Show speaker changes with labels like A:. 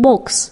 A: books.